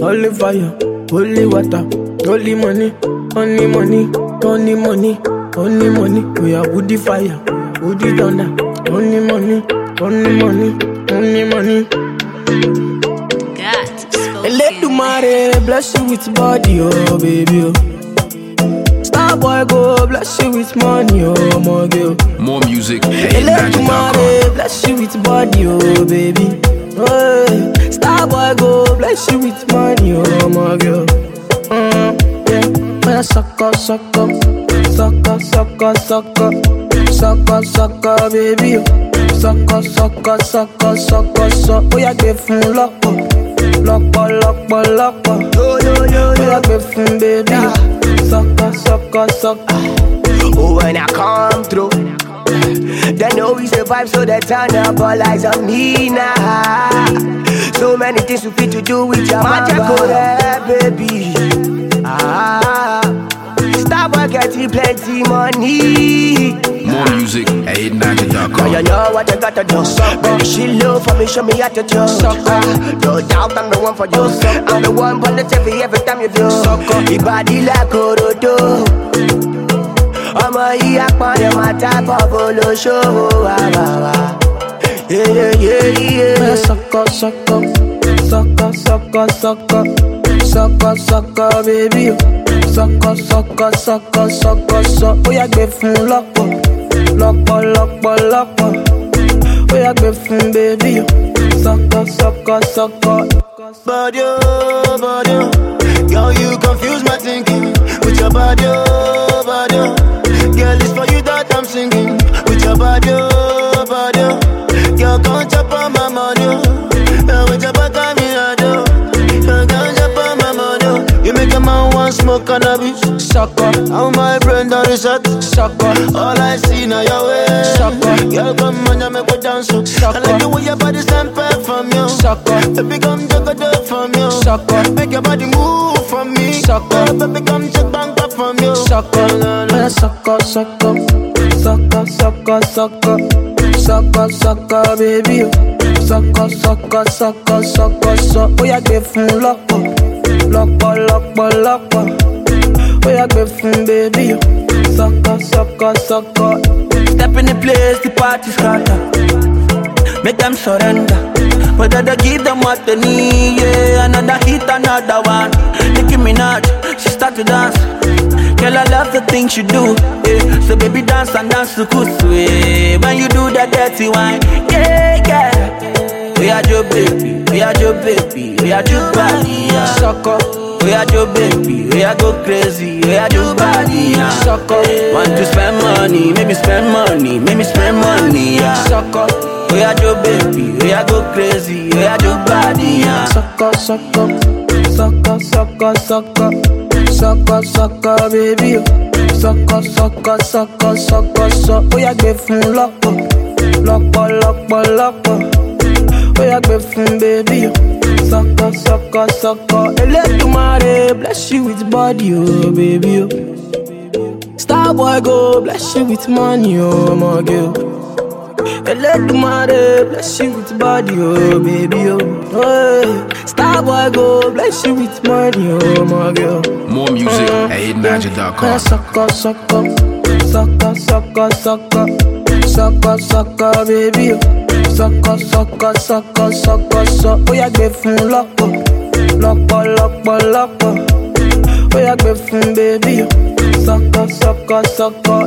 Holy fire, holy water, holy money, only money, only money, only money. We are woody fire, woody thunder, only money, only money, only money. Got spoken. Elédùmarè bless you with body, oh baby. Oh. Star boy go bless you with money, oh my girl. More music at Let the hitmagic.com. mare bless you with body, oh baby. Oh, Star boy go bless you with money, oh my girl. Mm, yeah, man, sucker, sucker, sucker, sucker, sucker, sucker, sucker, baby. oh. Sucker, sucker, sucker, sucker, sucker. Oh, yeah, give fun lọ́pọ̀, lọ́pọ̀, lọ́pọ̀, lọ́pọ̀. Oh, yeah, give fun baby. oh. Sucker, sucker, sucker. Oh, when I come through, they know we survive, so they turn up all eyes on me now. So many things we fit to do with your magic, yeah, baby. Ah, Starboy getting plenty money. More music at Now you know what you gotta do. Baby, she low for me, show me how to do. Ah, no doubt I'm the one for you. I'm the one on the TV every time you do. Your body like Orodo. ọmọ yìí apọ̀nrẹ̀ máa tábọ̀ bolóṣòwò wà wà wà. Yeah, yeah, yeah, Man, yeah. Sucker, sucker, sucker, sucker, baby. oh. Sucker, sucker, sucker, sucker, sucker. Ó yá gbé fún lọ́pọ̀, lọ́pọ̀, lọ́pọ̀, lọ́pọ̀. Ó yá gbé fún baby. oh. Sucker, sucker, sucker. Body, oh, body, oh. Girl, you confuse my thinking with your body, oh, body. oh. Cannabis. Sucker, How my brain done reset. sucker, All I see now your way. Sucker. Girl, come on, you make me dance. so. Sucker. I like the way your body stand back from you. sucker, Baby, come take a dip from you. Sucker. Make your body move from me. Sucker. Oh, baby, come take bank up from you. sucker. No, no. Sucker, sucker, sucker, sucker, sucker, sucker, sucker, baby. oh. Sucker, sucker, sucker, sucker, sucker. Ó yá gbé fún lọ́pọ̀, lọ́pọ̀, lọ́pọ̀, lọ́pọ̀. Ó yá gbé fún baby. oh. Sucker, sucker, sucker. Step in the place, the party scatter. Make them surrender. But I give them what they need, yeah. Another hit, another one. Nicki Minaj, she start to dance. Girl, I love the things you do, yeah. So baby, dance and dance to kusu, yeah. When you do that dirty wine, yeah, yeah. We are your baby, we are your baby, we are your body, yeah. Sucker, We are your baby, we are go crazy, we are your body, yeah. Sucker. Want to spend money, make me spend money, make me spend money, yeah. sucker, We are your baby, we are go crazy, we are your body, yeah. sucker, sucker, sucker, sucker, sucker, sucker, sucker, baby. oh. Sucker, sucker, sucker, sucker, sucker. Ó yá gbé fún lọ́pọ̀, lọ́pọ̀, lọ́pọ̀, lọ́pọ̀. Ó yá gbé fún baby. Sucker, sucker, sucker. Elédùmarè bless you with body, oh baby. Oh. Starboy go bless you with money, oh my girl. Elédùmarè bless you with body, oh baby, oh. Hey. Starboy go bless you with money, oh my girl. More music uh-huh. at Man, hitmagic.com. sucker, sucker, sucker, sucker, sucker, sucker, sucker, baby. oh. Sucker, sucker, sucker, sucker, sucker. Ó yá gbé fún lọ́pọ̀, lọ́pọ̀, lọ́pọ̀, lọ́pọ̀. Ó yá gbé fún oh. Sucker, sucker, sucker.